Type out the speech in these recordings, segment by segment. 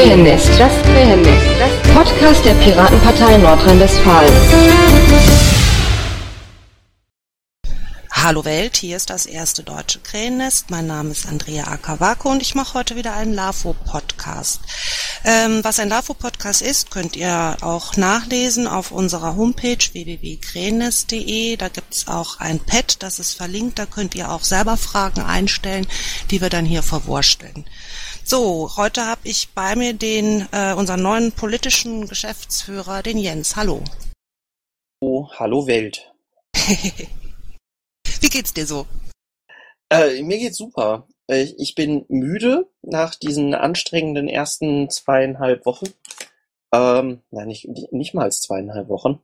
Krähennest, das Krähennest, das Podcast der Piratenpartei Nordrhein-Westfalen. Hallo Welt, hier ist das erste deutsche Krähennest. Mein Name ist Andrea Akawako und ich mache heute wieder einen LAFO-Podcast. Ähm, was ein LAFO-Podcast ist, könnt ihr auch nachlesen auf unserer Homepage www.krähennest.de. Da gibt's auch ein Pad, das ist verlinkt. Da könnt ihr auch selber Fragen einstellen, die wir dann hier verwursteln. So, heute habe ich bei mir den äh, unseren neuen politischen Geschäftsführer, den Jens. Hallo. Oh, hallo Welt. Wie geht's dir so? Äh, mir geht's super. Ich, ich bin müde nach diesen anstrengenden ersten zweieinhalb Wochen. Ähm, nein, nicht, nicht mal zweieinhalb Wochen.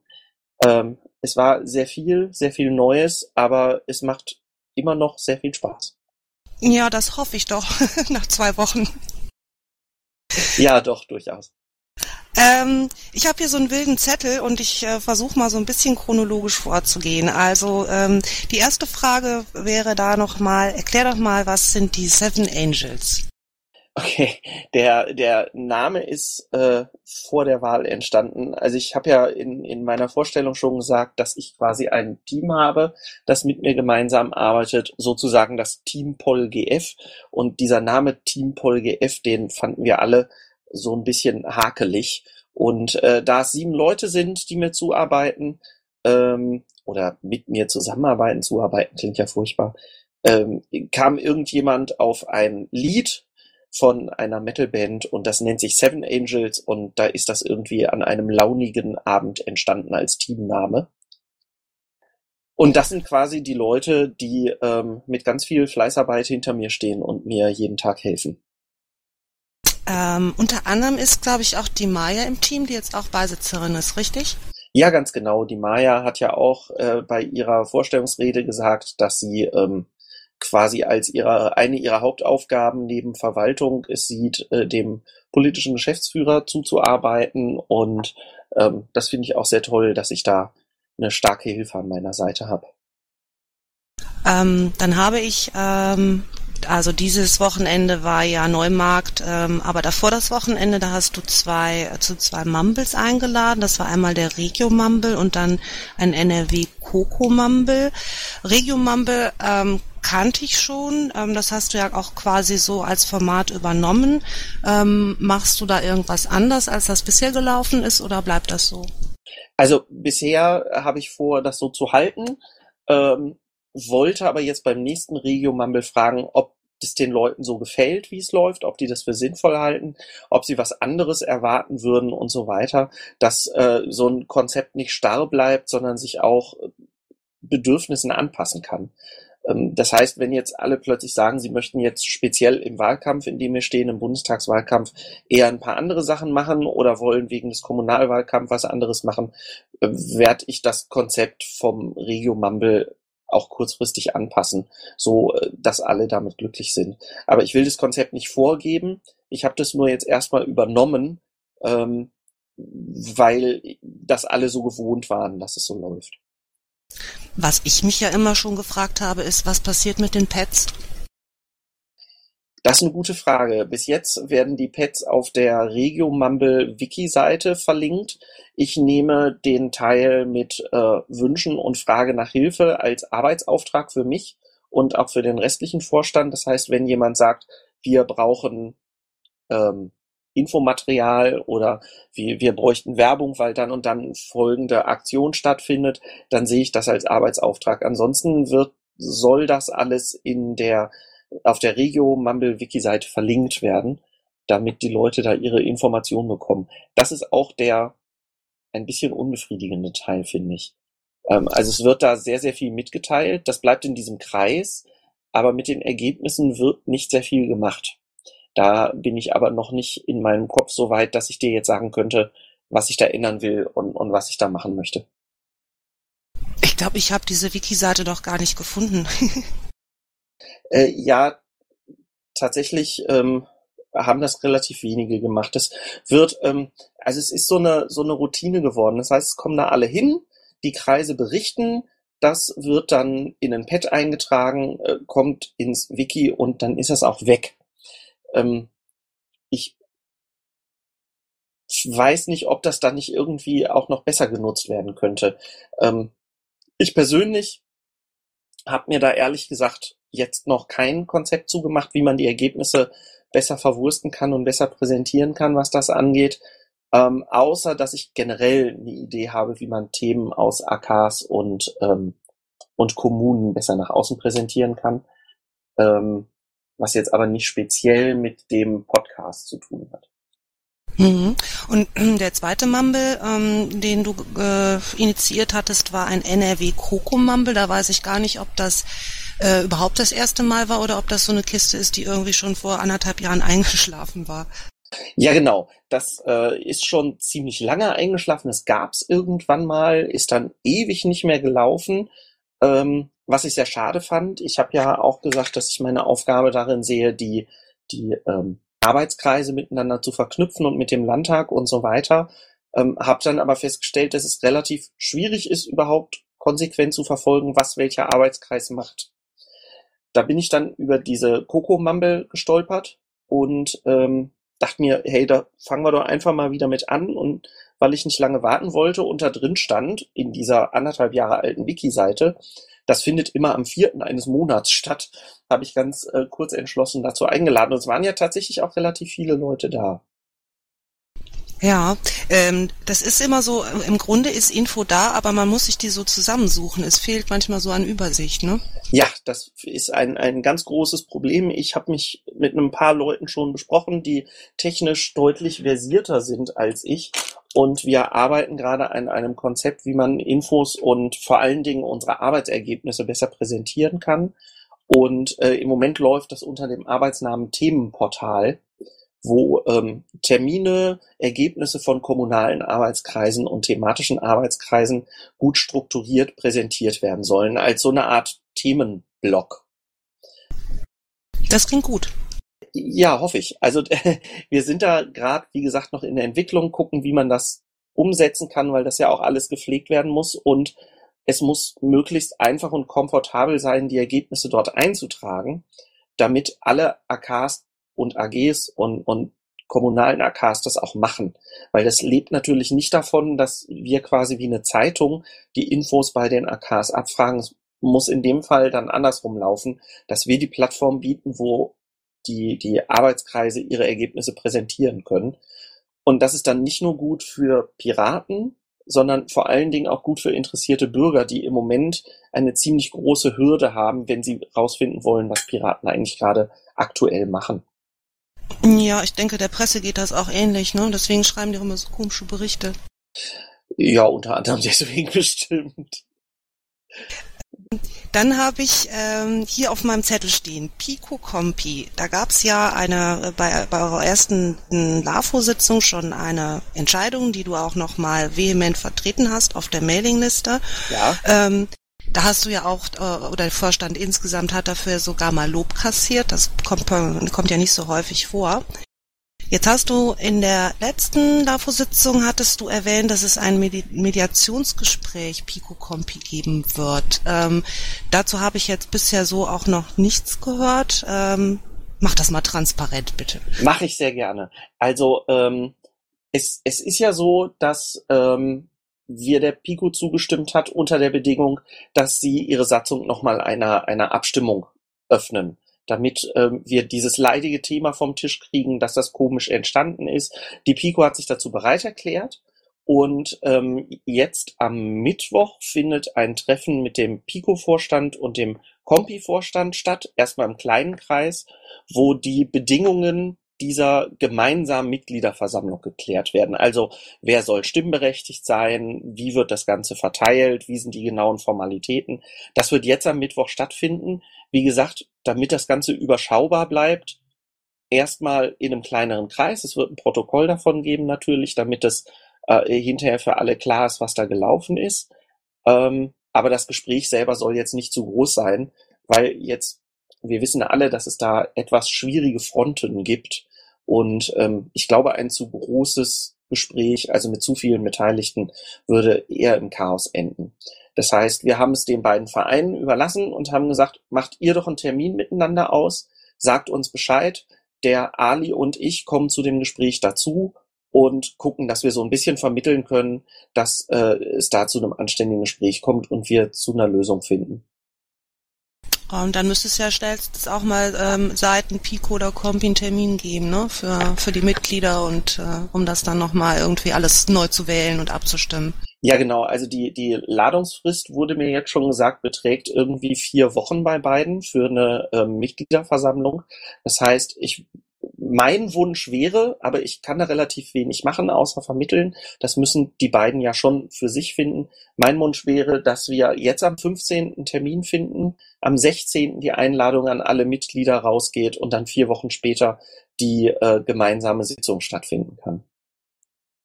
Ähm, es war sehr viel, sehr viel Neues, aber es macht immer noch sehr viel Spaß. Ja, das hoffe ich doch, nach zwei Wochen. Ja, doch, durchaus. Ähm, ich habe hier so einen wilden Zettel und ich äh, versuche mal so ein bisschen chronologisch vorzugehen. Also ähm, die erste Frage wäre da nochmal, erklär doch mal, was sind die Seven Angels? Okay, der, der Name ist äh, vor der Wahl entstanden. Also ich habe ja in, in meiner Vorstellung schon gesagt, dass ich quasi ein Team habe, das mit mir gemeinsam arbeitet, sozusagen das Team Pol GF. Und dieser Name Team Pol GF, den fanden wir alle so ein bisschen hakelig. Und äh, da es sieben Leute sind, die mir zuarbeiten, ähm, oder mit mir zusammenarbeiten, zuarbeiten klingt ja furchtbar, ähm, kam irgendjemand auf ein Lied von einer Metalband und das nennt sich Seven Angels und da ist das irgendwie an einem launigen Abend entstanden als Teamname. Und das sind quasi die Leute, die ähm, mit ganz viel Fleißarbeit hinter mir stehen und mir jeden Tag helfen. Ähm, unter anderem ist, glaube ich, auch die Maya im Team, die jetzt auch Beisitzerin ist, richtig? Ja, ganz genau. Die Maya hat ja auch äh, bei ihrer Vorstellungsrede gesagt, dass sie ähm, quasi als ihre, eine ihrer Hauptaufgaben neben Verwaltung es sieht, äh, dem politischen Geschäftsführer zuzuarbeiten. Und ähm, das finde ich auch sehr toll, dass ich da eine starke Hilfe an meiner Seite habe. Ähm, dann habe ich ähm, also dieses Wochenende war ja Neumarkt, ähm, aber davor das Wochenende, da hast du zwei äh, zu zwei Mumbles eingeladen. Das war einmal der Regio Mumble und dann ein NRW Coco Mumble. Regio Mumble ähm, kannte ich schon. Ähm, das hast du ja auch quasi so als Format übernommen. Ähm, machst du da irgendwas anders, als das bisher gelaufen ist, oder bleibt das so? Also bisher habe ich vor, das so zu halten. Ähm, wollte aber jetzt beim nächsten Regio Mumble fragen, ob es den Leuten so gefällt, wie es läuft, ob die das für sinnvoll halten, ob sie was anderes erwarten würden und so weiter, dass äh, so ein Konzept nicht starr bleibt, sondern sich auch Bedürfnissen anpassen kann. Ähm, das heißt, wenn jetzt alle plötzlich sagen, sie möchten jetzt speziell im Wahlkampf, in dem wir stehen, im Bundestagswahlkampf, eher ein paar andere Sachen machen oder wollen wegen des Kommunalwahlkampfs was anderes machen, äh, werde ich das Konzept vom Regio Mumble auch kurzfristig anpassen, so äh, dass alle damit glücklich sind. Aber ich will das Konzept nicht vorgeben. Ich habe das nur jetzt erstmal übernommen, ähm, weil das alle so gewohnt waren, dass es so läuft. Was ich mich ja immer schon gefragt habe, ist, was passiert mit den Pets? Das ist eine gute Frage. Bis jetzt werden die Pads auf der Regio Mumble Wiki-Seite verlinkt. Ich nehme den Teil mit äh, Wünschen und Frage nach Hilfe als Arbeitsauftrag für mich und auch für den restlichen Vorstand. Das heißt, wenn jemand sagt, wir brauchen ähm, Infomaterial oder wir, wir bräuchten Werbung, weil dann und dann folgende Aktion stattfindet, dann sehe ich das als Arbeitsauftrag. Ansonsten wird, soll das alles in der auf der Regio Mumble Wiki Seite verlinkt werden, damit die Leute da ihre Informationen bekommen. Das ist auch der ein bisschen unbefriedigende Teil, finde ich. Ähm, also es wird da sehr, sehr viel mitgeteilt. Das bleibt in diesem Kreis, aber mit den Ergebnissen wird nicht sehr viel gemacht. Da bin ich aber noch nicht in meinem Kopf so weit, dass ich dir jetzt sagen könnte, was ich da ändern will und, und was ich da machen möchte. Ich glaube, ich habe diese Wiki-Seite doch gar nicht gefunden. Äh, ja, tatsächlich ähm, haben das relativ wenige gemacht. Das wird, ähm, also es ist so eine so eine Routine geworden. Das heißt, es kommen da alle hin, die Kreise berichten, das wird dann in ein Pad eingetragen, äh, kommt ins Wiki und dann ist das auch weg. Ähm, ich weiß nicht, ob das dann nicht irgendwie auch noch besser genutzt werden könnte. Ähm, ich persönlich habe mir da ehrlich gesagt jetzt noch kein Konzept zugemacht, wie man die Ergebnisse besser verwursten kann und besser präsentieren kann, was das angeht. Ähm, außer dass ich generell eine Idee habe, wie man Themen aus AKs und, ähm, und Kommunen besser nach außen präsentieren kann. Ähm, was jetzt aber nicht speziell mit dem Podcast zu tun hat. Mhm. Und der zweite Mumble, ähm, den du äh, initiiert hattest, war ein NRW Coco Mumble. Da weiß ich gar nicht, ob das äh, überhaupt das erste Mal war oder ob das so eine Kiste ist, die irgendwie schon vor anderthalb Jahren eingeschlafen war. Ja, genau. Das äh, ist schon ziemlich lange eingeschlafen. Das gab's irgendwann mal, ist dann ewig nicht mehr gelaufen. Ähm, was ich sehr schade fand. Ich habe ja auch gesagt, dass ich meine Aufgabe darin sehe, die, die ähm, Arbeitskreise miteinander zu verknüpfen und mit dem Landtag und so weiter. Ähm, habe dann aber festgestellt, dass es relativ schwierig ist, überhaupt konsequent zu verfolgen, was welcher Arbeitskreis macht. Da bin ich dann über diese Coco Mumble gestolpert und ähm, dachte mir, hey, da fangen wir doch einfach mal wieder mit an. Und weil ich nicht lange warten wollte und da drin stand, in dieser anderthalb Jahre alten Wiki-Seite, das findet immer am vierten eines Monats statt, habe ich ganz äh, kurz entschlossen dazu eingeladen. Und es waren ja tatsächlich auch relativ viele Leute da. Ja, ähm, das ist immer so, im Grunde ist Info da, aber man muss sich die so zusammensuchen. Es fehlt manchmal so an Übersicht, ne? Ja, das ist ein, ein ganz großes Problem. Ich habe mich mit ein paar Leuten schon besprochen, die technisch deutlich versierter sind als ich. Und wir arbeiten gerade an einem Konzept, wie man Infos und vor allen Dingen unsere Arbeitsergebnisse besser präsentieren kann. Und äh, im Moment läuft das unter dem Arbeitsnamen Themenportal wo ähm, Termine, Ergebnisse von kommunalen Arbeitskreisen und thematischen Arbeitskreisen gut strukturiert präsentiert werden sollen, als so eine Art Themenblock. Das klingt gut. Ja, hoffe ich. Also wir sind da gerade, wie gesagt, noch in der Entwicklung, gucken, wie man das umsetzen kann, weil das ja auch alles gepflegt werden muss und es muss möglichst einfach und komfortabel sein, die Ergebnisse dort einzutragen, damit alle AKs und AGs und, und kommunalen AKs das auch machen. Weil das lebt natürlich nicht davon, dass wir quasi wie eine Zeitung die Infos bei den AKs abfragen. Es muss in dem Fall dann andersrum laufen, dass wir die Plattform bieten, wo die, die Arbeitskreise ihre Ergebnisse präsentieren können. Und das ist dann nicht nur gut für Piraten, sondern vor allen Dingen auch gut für interessierte Bürger, die im Moment eine ziemlich große Hürde haben, wenn sie rausfinden wollen, was Piraten eigentlich gerade aktuell machen. Ja, ich denke, der Presse geht das auch ähnlich, ne? Deswegen schreiben die auch immer so komische Berichte. Ja, unter anderem deswegen bestimmt. Dann habe ich ähm, hier auf meinem Zettel stehen Pico Compi. Da gab es ja eine bei, bei eurer ersten LAFO-Sitzung schon eine Entscheidung, die du auch noch mal vehement vertreten hast auf der Mailingliste. Ja. Ähm, da hast du ja auch, äh, oder der Vorstand insgesamt hat dafür sogar mal Lob kassiert. Das kommt, kommt ja nicht so häufig vor. Jetzt hast du in der letzten LAFO-Sitzung hattest du erwähnt, dass es ein Medi Mediationsgespräch Pico Compi geben wird. Ähm, dazu habe ich jetzt bisher so auch noch nichts gehört. Ähm, mach das mal transparent, bitte. Mache ich sehr gerne. Also ähm, es, es ist ja so, dass ähm, wir der Pico zugestimmt hat unter der Bedingung, dass sie ihre Satzung nochmal einer, einer Abstimmung öffnen, damit ähm, wir dieses leidige Thema vom Tisch kriegen, dass das komisch entstanden ist. Die Pico hat sich dazu bereit erklärt und ähm, jetzt am Mittwoch findet ein Treffen mit dem Pico-Vorstand und dem Compi-Vorstand statt, erstmal im kleinen Kreis, wo die Bedingungen dieser gemeinsamen Mitgliederversammlung geklärt werden. Also wer soll stimmberechtigt sein, wie wird das Ganze verteilt, wie sind die genauen Formalitäten. Das wird jetzt am Mittwoch stattfinden. Wie gesagt, damit das Ganze überschaubar bleibt, erstmal in einem kleineren Kreis. Es wird ein Protokoll davon geben natürlich, damit es äh, hinterher für alle klar ist, was da gelaufen ist. Ähm, aber das Gespräch selber soll jetzt nicht zu groß sein, weil jetzt wir wissen alle, dass es da etwas schwierige Fronten gibt. Und ähm, ich glaube, ein zu großes Gespräch, also mit zu vielen Beteiligten, würde eher im Chaos enden. Das heißt, wir haben es den beiden Vereinen überlassen und haben gesagt, macht ihr doch einen Termin miteinander aus, sagt uns Bescheid. Der Ali und ich kommen zu dem Gespräch dazu und gucken, dass wir so ein bisschen vermitteln können, dass äh, es da zu einem anständigen Gespräch kommt und wir zu einer Lösung finden. Und dann müsste es ja schnellstens auch mal ähm, Seiten Pico oder Compi einen Termin geben, ne? Für, für die Mitglieder und äh, um das dann nochmal irgendwie alles neu zu wählen und abzustimmen. Ja, genau. Also die, die Ladungsfrist wurde mir jetzt schon gesagt, beträgt irgendwie vier Wochen bei beiden für eine ähm, Mitgliederversammlung. Das heißt, ich mein Wunsch wäre, aber ich kann da relativ wenig machen, außer vermitteln. Das müssen die beiden ja schon für sich finden. Mein Wunsch wäre, dass wir jetzt am 15. Termin finden, am 16. die Einladung an alle Mitglieder rausgeht und dann vier Wochen später die äh, gemeinsame Sitzung stattfinden kann.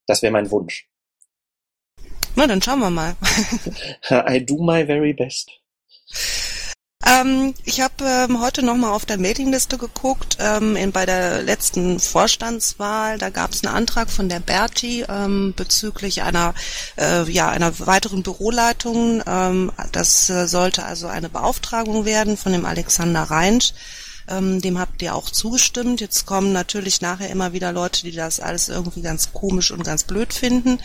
Das wäre mein Wunsch. Na, dann schauen wir mal. I do my very best. Ähm, ich habe ähm, heute nochmal auf der Mailingliste geguckt. Ähm, in, bei der letzten Vorstandswahl, da gab es einen Antrag von der Berti ähm, bezüglich einer, äh, ja, einer weiteren Büroleitung. Ähm, das äh, sollte also eine Beauftragung werden von dem Alexander Reinsch. Ähm, dem habt ihr auch zugestimmt. Jetzt kommen natürlich nachher immer wieder Leute, die das alles irgendwie ganz komisch und ganz blöd finden.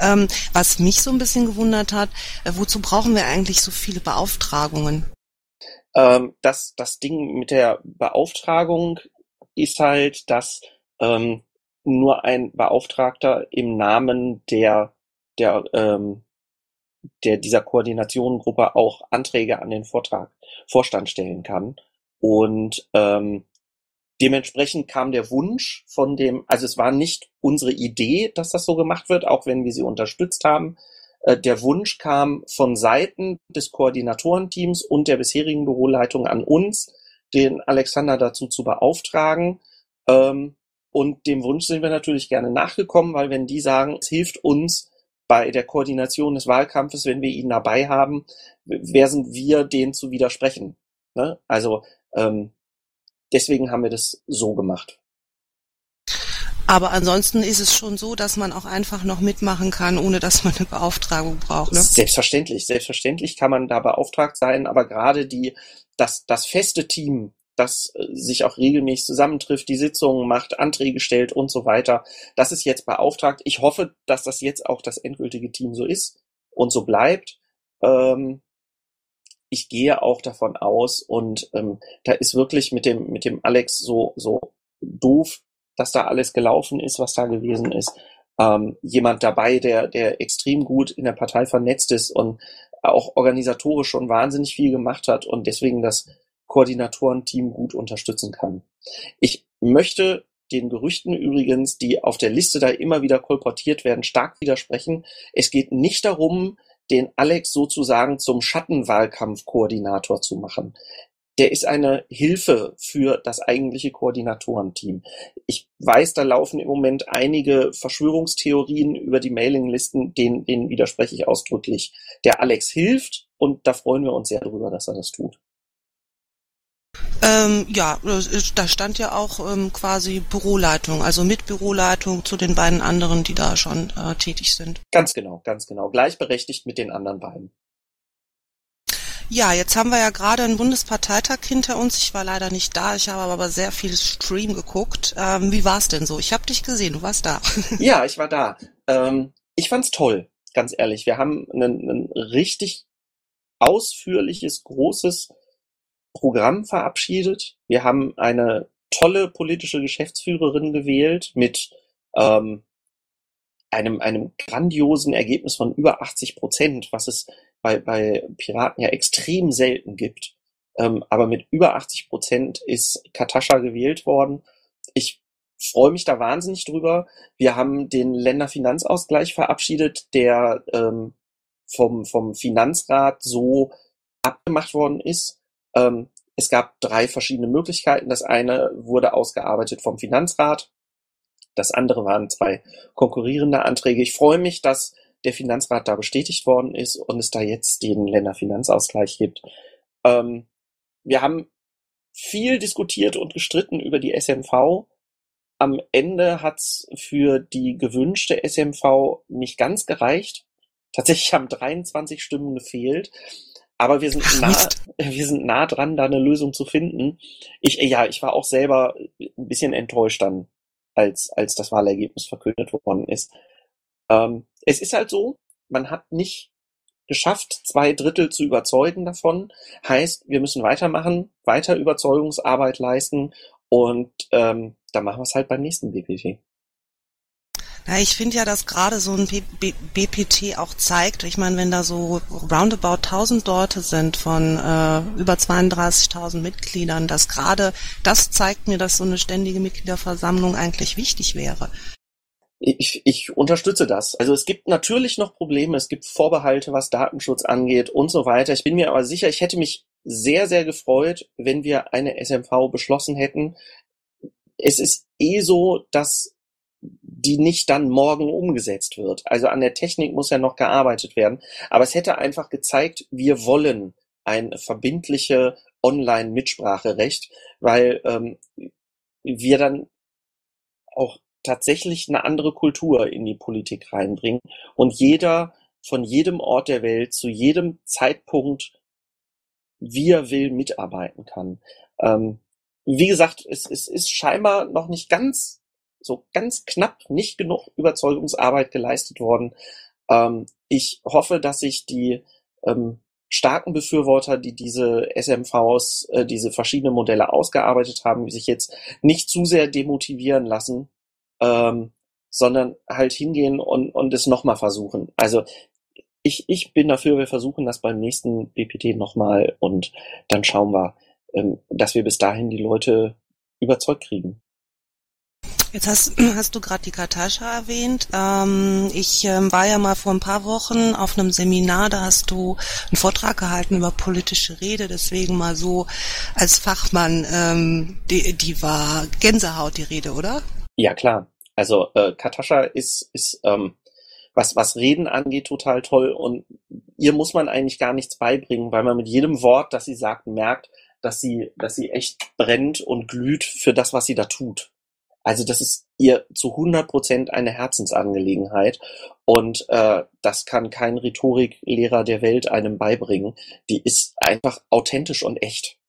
Ähm, was mich so ein bisschen gewundert hat, äh, wozu brauchen wir eigentlich so viele Beauftragungen? Ähm, das, das Ding mit der Beauftragung ist halt, dass ähm, nur ein Beauftragter im Namen der, der, ähm, der dieser Koordinationengruppe auch Anträge an den Vortrag, Vorstand stellen kann. Und ähm, dementsprechend kam der Wunsch von dem, also es war nicht unsere Idee, dass das so gemacht wird, auch wenn wir sie unterstützt haben, der Wunsch kam von Seiten des Koordinatorenteams und der bisherigen Büroleitung an uns, den Alexander dazu zu beauftragen. Ähm, und dem Wunsch sind wir natürlich gerne nachgekommen, weil wenn die sagen, es hilft uns bei der Koordination des Wahlkampfes, wenn wir ihn dabei haben, wer sind wir, denen zu widersprechen? Ne? Also ähm, deswegen haben wir das so gemacht. Aber ansonsten ist es schon so, dass man auch einfach noch mitmachen kann, ohne dass man eine Beauftragung braucht. Ne? Selbstverständlich, selbstverständlich kann man da beauftragt sein, aber gerade die, das, das feste Team, das äh, sich auch regelmäßig zusammentrifft, die Sitzungen macht, Anträge stellt und so weiter, das ist jetzt beauftragt. Ich hoffe, dass das jetzt auch das endgültige Team so ist und so bleibt. Ähm, ich gehe auch davon aus und ähm, da ist wirklich mit dem mit dem Alex so so doof dass da alles gelaufen ist, was da gewesen ist. Ähm, jemand dabei, der, der extrem gut in der Partei vernetzt ist und auch organisatorisch schon wahnsinnig viel gemacht hat und deswegen das Koordinatorenteam gut unterstützen kann. Ich möchte den Gerüchten übrigens, die auf der Liste da immer wieder kolportiert werden, stark widersprechen. Es geht nicht darum, den Alex sozusagen zum Schattenwahlkampfkoordinator zu machen der ist eine Hilfe für das eigentliche Koordinatorenteam. Ich weiß, da laufen im Moment einige Verschwörungstheorien über die Mailinglisten, denen, denen widerspreche ich ausdrücklich. Der Alex hilft und da freuen wir uns sehr darüber, dass er das tut. Ähm, ja, da stand ja auch ähm, quasi Büroleitung, also mit Büroleitung zu den beiden anderen, die da schon äh, tätig sind. Ganz genau, ganz genau. Gleichberechtigt mit den anderen beiden. Ja, jetzt haben wir ja gerade einen Bundesparteitag hinter uns. Ich war leider nicht da, ich habe aber sehr viel Stream geguckt. Ähm, wie war es denn so? Ich habe dich gesehen, du warst da. ja, ich war da. Ähm, ich fand's toll, ganz ehrlich. Wir haben ein, richtig ausführliches, großes Programm verabschiedet. Wir haben eine tolle politische Geschäftsführerin gewählt mit ähm, einem, einem grandiosen Ergebnis von über 80 Prozent, was es bei, bei Piraten ja extrem selten gibt. Ähm, aber mit über 80 Prozent ist Katascha gewählt worden. Ich freue mich da wahnsinnig drüber. Wir haben den Länderfinanzausgleich verabschiedet, der ähm, vom, vom Finanzrat so abgemacht worden ist. Ähm, es gab drei verschiedene Möglichkeiten. Das eine wurde ausgearbeitet vom Finanzrat. Das andere waren zwei konkurrierende Anträge. Ich freue mich, dass der Finanzrat da bestätigt worden ist und es da jetzt den Länderfinanzausgleich gibt. Ähm, wir haben viel diskutiert und gestritten über die SMV. Am Ende hat's für die gewünschte SMV nicht ganz gereicht. Tatsächlich haben 23 Stimmen gefehlt. Aber wir sind nah, wir sind nah dran, da eine Lösung zu finden. Ich, ja, ich war auch selber ein bisschen enttäuscht dann als, als das Wahlergebnis verkündet worden ist. Ähm, es ist halt so, man hat nicht geschafft, zwei Drittel zu überzeugen davon. Heißt, wir müssen weitermachen, weiter Überzeugungsarbeit leisten und ähm, dann machen wir es halt beim nächsten BPT. Ja, ich finde ja, dass gerade so ein B B BPT auch zeigt, ich meine, wenn da so roundabout 1000 Leute sind von äh, über 32.000 Mitgliedern, dass gerade das zeigt mir, dass so eine ständige Mitgliederversammlung eigentlich wichtig wäre. Ich, ich unterstütze das. Also es gibt natürlich noch Probleme, es gibt Vorbehalte, was Datenschutz angeht und so weiter. Ich bin mir aber sicher, ich hätte mich sehr, sehr gefreut, wenn wir eine SMV beschlossen hätten. Es ist eh so, dass die nicht dann morgen umgesetzt wird. Also an der Technik muss ja noch gearbeitet werden. Aber es hätte einfach gezeigt, wir wollen ein verbindliche Online-Mitspracherecht, weil ähm, wir dann auch tatsächlich eine andere Kultur in die Politik reinbringen und jeder von jedem Ort der Welt zu jedem Zeitpunkt, wie er will, mitarbeiten kann. Ähm, wie gesagt, es, es ist scheinbar noch nicht ganz, so ganz knapp nicht genug Überzeugungsarbeit geleistet worden. Ähm, ich hoffe, dass sich die ähm, starken Befürworter, die diese SMVs, äh, diese verschiedenen Modelle ausgearbeitet haben, sich jetzt nicht zu sehr demotivieren lassen ähm, sondern halt hingehen und, und es nochmal versuchen. Also ich, ich bin dafür, wir versuchen das beim nächsten BPT nochmal und dann schauen wir, ähm, dass wir bis dahin die Leute überzeugt kriegen. Jetzt hast, hast du gerade die Katascha erwähnt. Ähm, ich ähm, war ja mal vor ein paar Wochen auf einem Seminar, da hast du einen Vortrag gehalten über politische Rede, deswegen mal so als Fachmann, ähm, die, die war Gänsehaut die Rede, oder? Ja, klar. Also äh, Katascha ist, ist ähm, was, was Reden angeht, total toll und ihr muss man eigentlich gar nichts beibringen, weil man mit jedem Wort, das sie sagt, merkt, dass sie, dass sie echt brennt und glüht für das, was sie da tut. Also das ist ihr zu 100 Prozent eine Herzensangelegenheit und äh, das kann kein Rhetoriklehrer der Welt einem beibringen. Die ist einfach authentisch und echt.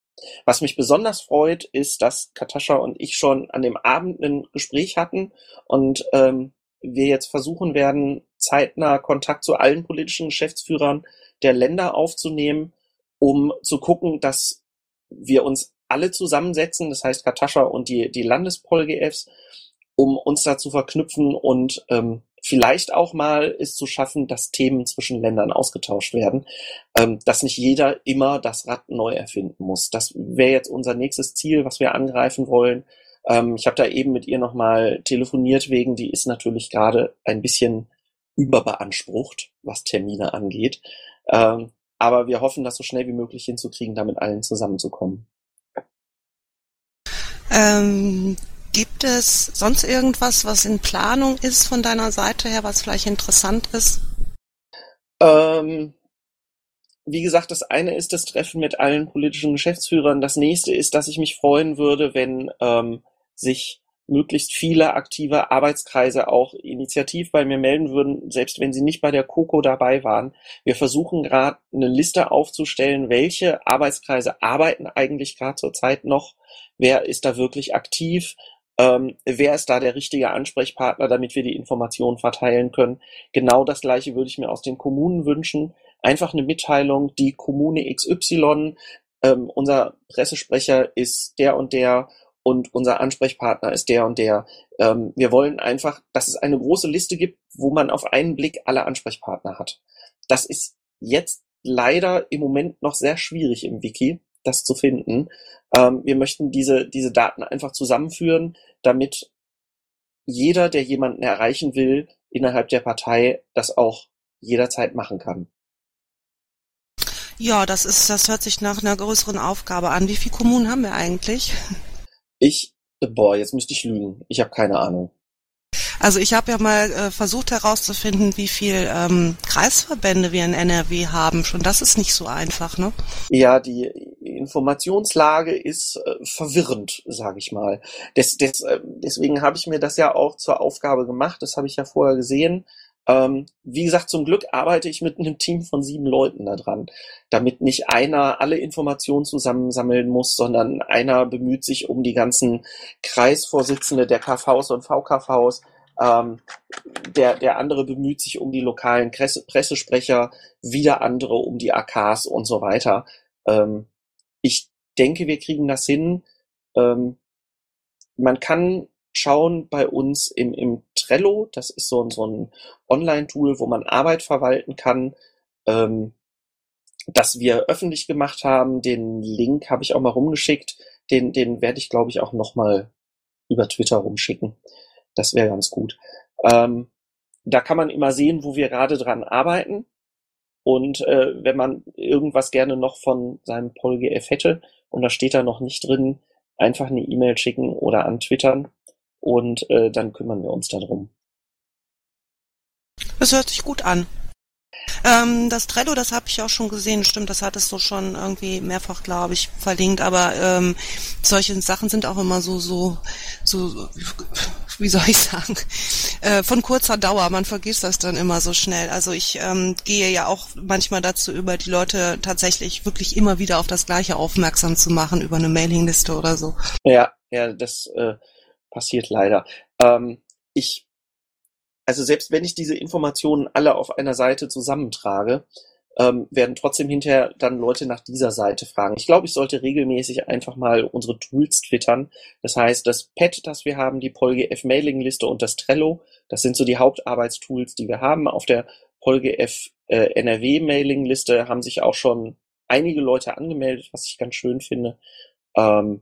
Was mich besonders freut, ist, dass Katascha und ich schon an dem Abend ein Gespräch hatten und ähm, wir jetzt versuchen werden, zeitnah Kontakt zu allen politischen Geschäftsführern der Länder aufzunehmen, um zu gucken, dass wir uns alle zusammensetzen, das heißt Katascha und die, die Landespol-GFs, um uns da zu verknüpfen und ähm, vielleicht auch mal es zu schaffen, dass Themen zwischen Ländern ausgetauscht werden, ähm, dass nicht jeder immer das Rad neu erfinden muss. Das wäre jetzt unser nächstes Ziel, was wir angreifen wollen. Ähm, ich habe da eben mit ihr nochmal telefoniert wegen, die ist natürlich gerade ein bisschen überbeansprucht, was Termine angeht. Ähm, aber wir hoffen, das so schnell wie möglich hinzukriegen, da mit allen zusammenzukommen. Ähm, Gibt es sonst irgendwas, was in Planung ist von deiner Seite her, was vielleicht interessant ist? Ähm, wie gesagt, das eine ist das Treffen mit allen politischen Geschäftsführern. Das nächste ist, dass ich mich freuen würde, wenn ähm, sich möglichst viele aktive Arbeitskreise auch initiativ bei mir melden würden, selbst wenn sie nicht bei der COCO dabei waren. Wir versuchen gerade eine Liste aufzustellen, welche Arbeitskreise arbeiten eigentlich gerade zurzeit noch, wer ist da wirklich aktiv, ähm, wer ist da der richtige Ansprechpartner, damit wir die Informationen verteilen können? Genau das Gleiche würde ich mir aus den Kommunen wünschen. Einfach eine Mitteilung, die Kommune XY, ähm, unser Pressesprecher ist der und der und unser Ansprechpartner ist der und der. Ähm, wir wollen einfach, dass es eine große Liste gibt, wo man auf einen Blick alle Ansprechpartner hat. Das ist jetzt leider im Moment noch sehr schwierig im Wiki das zu finden. Ähm, wir möchten diese, diese Daten einfach zusammenführen, damit jeder, der jemanden erreichen will, innerhalb der Partei das auch jederzeit machen kann. Ja, das ist, das hört sich nach einer größeren Aufgabe an. Wie viele Kommunen haben wir eigentlich? Ich, boah, jetzt müsste ich lügen. Ich habe keine Ahnung. Also ich habe ja mal äh, versucht herauszufinden, wie viel ähm, Kreisverbände wir in NRW haben. Schon das ist nicht so einfach, ne? Ja, die Informationslage ist äh, verwirrend, sage ich mal. Des, des, äh, deswegen habe ich mir das ja auch zur Aufgabe gemacht. Das habe ich ja vorher gesehen. Ähm, wie gesagt, zum Glück arbeite ich mit einem Team von sieben Leuten daran, damit nicht einer alle Informationen zusammensammeln muss, sondern einer bemüht sich um die ganzen Kreisvorsitzende der KVs und VKVs, ähm, der, der andere bemüht sich um die lokalen Presse, Pressesprecher, wieder andere um die AKs und so weiter. Ähm, ich denke, wir kriegen das hin. Ähm, man kann schauen bei uns im, im Trello, das ist so, so ein Online-Tool, wo man Arbeit verwalten kann, ähm, das wir öffentlich gemacht haben. Den Link habe ich auch mal rumgeschickt. Den, den werde ich, glaube ich, auch noch mal über Twitter rumschicken. Das wäre ganz gut. Ähm, da kann man immer sehen, wo wir gerade dran arbeiten. Und äh, wenn man irgendwas gerne noch von seinem PolGF hätte und da steht da noch nicht drin, einfach eine E-Mail schicken oder antwittern und äh, dann kümmern wir uns darum. Das hört sich gut an. Ähm, das Trello, das habe ich auch schon gesehen, stimmt, das hattest du schon irgendwie mehrfach, glaube ich, verlinkt, aber ähm, solche Sachen sind auch immer so, so, so, wie soll ich sagen, äh, von kurzer Dauer, man vergisst das dann immer so schnell. Also ich ähm, gehe ja auch manchmal dazu über, die Leute tatsächlich wirklich immer wieder auf das Gleiche aufmerksam zu machen, über eine Mailingliste oder so. Ja, ja, das äh, passiert leider. Ähm, ich also selbst wenn ich diese Informationen alle auf einer Seite zusammentrage, ähm, werden trotzdem hinterher dann Leute nach dieser Seite fragen. Ich glaube, ich sollte regelmäßig einfach mal unsere Tools twittern. Das heißt, das Pad, das wir haben, die PolGF Mailingliste und das Trello, das sind so die Hauptarbeitstools, die wir haben. Auf der PolGF äh, NRW Mailingliste haben sich auch schon einige Leute angemeldet, was ich ganz schön finde. Ähm,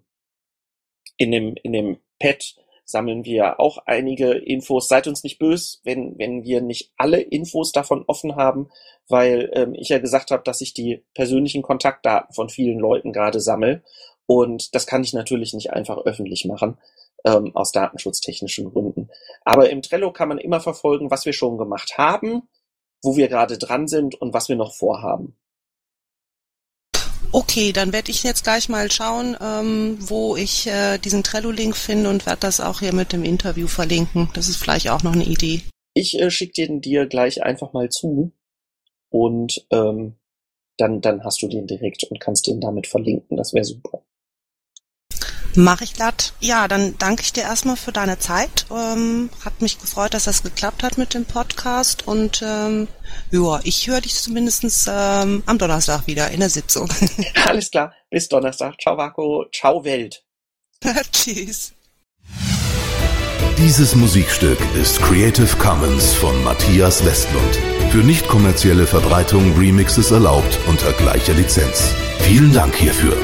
in dem, in dem Pad sammeln wir auch einige Infos. Seid uns nicht böse, wenn, wenn wir nicht alle Infos davon offen haben, weil ähm, ich ja gesagt habe, dass ich die persönlichen Kontaktdaten von vielen Leuten gerade sammle. Und das kann ich natürlich nicht einfach öffentlich machen, ähm, aus datenschutztechnischen Gründen. Aber im Trello kann man immer verfolgen, was wir schon gemacht haben, wo wir gerade dran sind und was wir noch vorhaben. Okay, dann werde ich jetzt gleich mal schauen, ähm, wo ich äh, diesen Trello-Link finde und werde das auch hier mit dem Interview verlinken. Das ist vielleicht auch noch eine Idee. Ich äh, schicke den dir gleich einfach mal zu und ähm, dann, dann hast du den direkt und kannst den damit verlinken. Das wäre super. Mache ich glatt. Ja, dann danke ich dir erstmal für deine Zeit. Ähm, hat mich gefreut, dass das geklappt hat mit dem Podcast und ähm, ja, ich höre dich zumindest ähm, am Donnerstag wieder in der Sitzung. Alles klar, bis Donnerstag. Ciao Vaco, ciao Welt. Tschüss. Dieses Musikstück ist Creative Commons von Matthias Westlund. Für nicht kommerzielle Verbreitung Remixes erlaubt unter gleicher Lizenz. Vielen Dank hierfür.